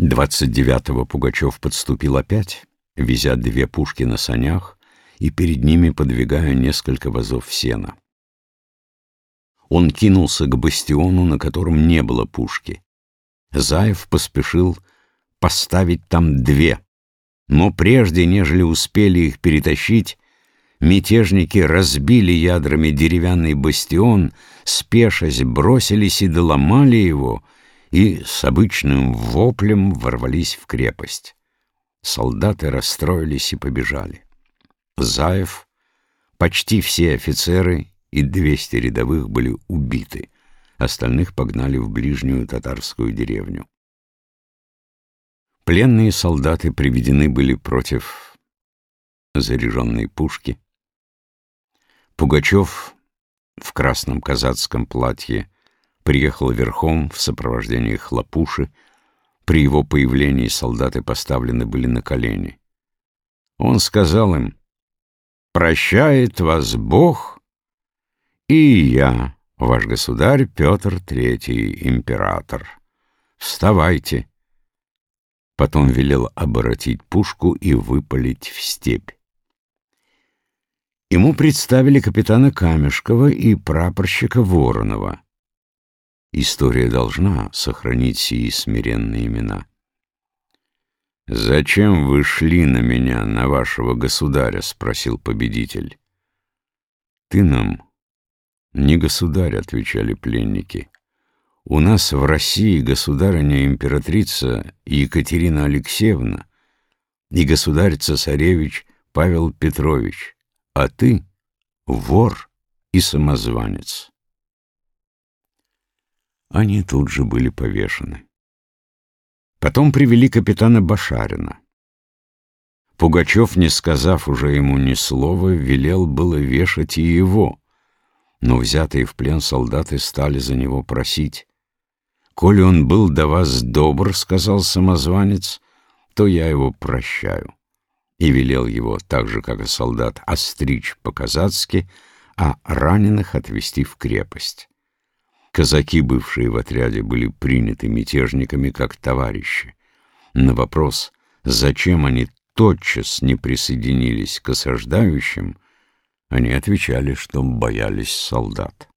29-го Пугачев подступил опять, везя две пушки на санях и перед ними подвигая несколько вазов сена. Он кинулся к бастиону, на котором не было пушки. Заев поспешил поставить там две, но прежде, нежели успели их перетащить, мятежники разбили ядрами деревянный бастион, спешась бросились и доломали его, и с обычным воплем ворвались в крепость. Солдаты расстроились и побежали. Заев, почти все офицеры и двести рядовых были убиты, остальных погнали в ближнюю татарскую деревню. Пленные солдаты приведены были против заряженной пушки. Пугачев в красном казацком платье приехал верхом в сопровождении хлопуши. При его появлении солдаты поставлены были на колени. Он сказал им, «Прощает вас Бог и я, ваш государь Петр Третий, император. Вставайте!» Потом велел оборотить пушку и выпалить в степь. Ему представили капитана Камешкова и прапорщика Воронова. История должна сохранить сии смиренные имена. «Зачем вы шли на меня, на вашего государя?» — спросил победитель. «Ты нам не государь», — отвечали пленники. «У нас в России государыня-императрица Екатерина Алексеевна и государь-цесаревич Павел Петрович, а ты — вор и самозванец». Они тут же были повешены. Потом привели капитана Башарина. Пугачев, не сказав уже ему ни слова, велел было вешать и его, но взятые в плен солдаты стали за него просить. «Коли он был до вас добр, — сказал самозванец, — то я его прощаю». И велел его, так же, как и солдат, остричь по-казацки, а раненых отвести в крепость. Казаки, бывшие в отряде, были приняты мятежниками как товарищи. На вопрос, зачем они тотчас не присоединились к осаждающим, они отвечали, что боялись солдат.